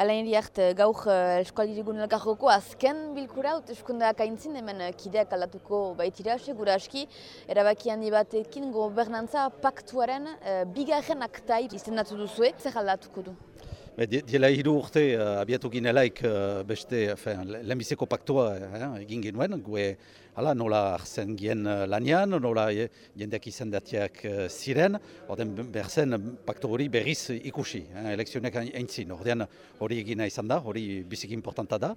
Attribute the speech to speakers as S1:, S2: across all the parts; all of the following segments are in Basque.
S1: Alain Iriart, gaur eskualdirigun elkarroko azken bilkura, eskundeak aintzin, hemen kideak aldatuko baitira, segura aski, erabaki handi batekin gobernantza paktuaren bigarren aktai izendatu duzue, zer aldatuko du?
S2: Diela hiru urte uh, abiatu ginelaik uh, beste lehenbizeko paktua eh, egin genuen, gue hala, nola arzen gien uh, lanian, nola jendeak izendatiak uh, ziren, orden behar zen paktu hori berriz ikusi, eh, elekzionek aintzin, ordean hori egina izan da, hori biziki importanta da.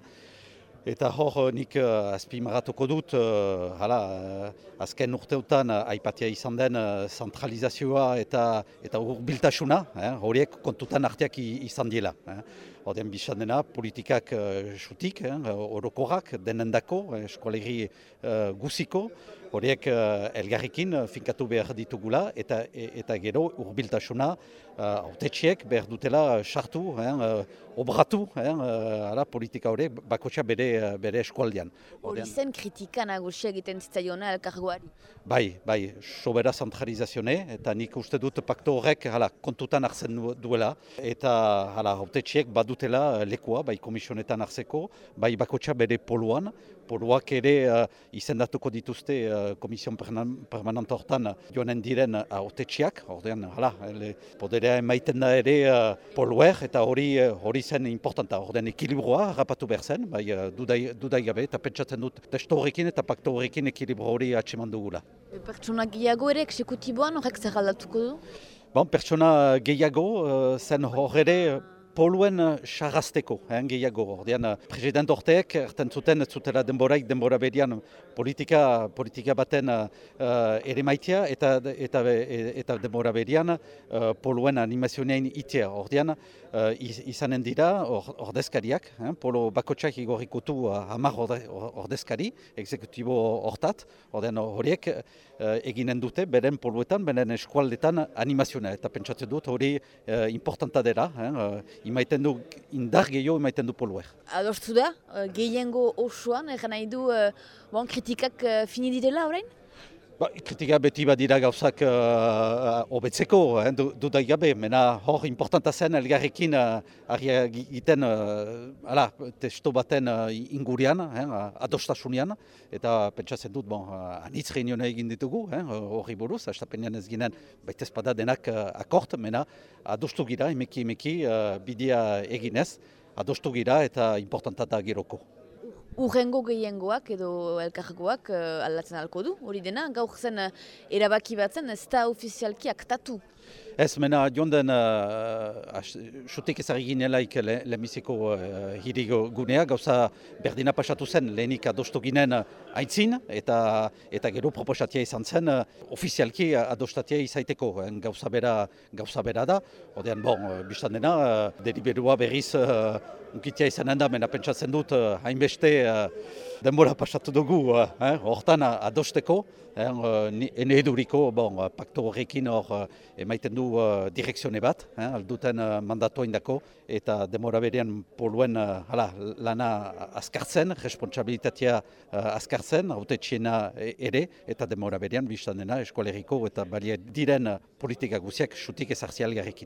S2: Eta hor nik uh, azpimarratuko dut, uh, hala, uh, azken urteutan uh, aipatia izan den uh, zentralizazioa eta eta urbiltasuna, eh, horiek kontutan arteak izan diela. Eh. Oden bizan dena, politikak xutik, uh, eh, orokorrak, denendako, eskolegi uh, guziko, horiek uh, elgarrikin finkatu behar ditugula eta eta gero urbiltasuna autetxiek uh, behar dutela sartu, uh, obratu, uh, politika hori bakotxa bere, bere eskualdean.
S1: Hori zen kritika nagusia egiten zitzaiona elkargoari?
S2: Bai, bai, sobera zentralizazione eta nik uste dut pakto horrek hala, kontutan hartzen duela eta hala, autetxiek badutela lekua, bai komisionetan hartzeko, bai bakotxa bere poluan, poluak ere uh, izendatuko dituzte uh, komision permanent hortan joanen diren autetxiak, ordean, hala, poderea emaiten da ere uh, poluer eta hori hori zen importanta, ordean ekilibroa rapatu behar zen, bai dudai, dudai gabe eta pentsatzen dut testo horrekin eta pakto horrekin ekilibro hori atseman dugula.
S1: Pertsona gehiago ere eksekutiboan horrek zer aldatuko du?
S2: Bon, pertsona gehiago zen horre poluen xarrasteko, eh, gehiago. Ordean, eh, president orteek, erten zuten, zutela denboraik, denbora berian politika, politika baten uh, ere maitea, eta, eta, eta denbora berian uh, poluen animazionein itea. Ordean, uh, izanen dira ordezkariak, eh, polo bakotxak igorrikutu uh, hamar ordezkari, exekutibo hortat, ordean horiek uh, eginen dute, beren poluetan, beren eskualdetan animazionea, eta pentsatzen dut hori uh, importanta dela, eh, imaiten du indar gehiago imaiten du poluer.
S1: Adostu da, uh, gehiengo osoan, egan nahi du uh, bon, kritikak uh, fini direla orain?
S2: Ba, kritika beti badira gauzak hobetzeko, uh, uh, du, du gabe, mena hor importanta zen elgarrekin uh, ari egiten uh, testo baten uh, ingurian, eh, adostasunean, eta pentsatzen dut, bon, uh, anitz reunione egin ditugu, hori eh, buruz, astapenean ez ginen, baita espada denak uh, akort, mena adostu gira, emeki emeki, uh, bidia eginez, adostu gira eta importanta da giroko.
S1: Urrengo gehiengoak edo elkargoak uh, aldatzen alko du, hori dena, gaur zen uh, erabaki batzen ez da ofizialki aktatu.
S2: Ez, mena, joan den, uh, sotek ezagin ginelaik le, lehenbiziko uh, hirigo gunea, gauza berdina pasatu zen lehenik adostu ginen aitzin, eta eta gero proposatia izan zen uh, ofizialki adostatia izaiteko, gauza bera, gauza bera da. Odean, bon, biztan dena, uh, deliberua berriz uh, unkitia izanen da, mena pentsatzen dut, uh, hainbeste uh, denbora pasatu dugu, uh, hortan adosteko, eh, ene eduriko, bon, pakto horrekin hor emaiten du direkzione bat, eh, alduten mandatoa indako, eta demora berean poluen hala, lana azkartzen, responsabilitatea azkartzen, haute txiena ere, eta demora berean biztan dena eskualeriko eta balia diren politika guziak sutik ezartzial garrikin.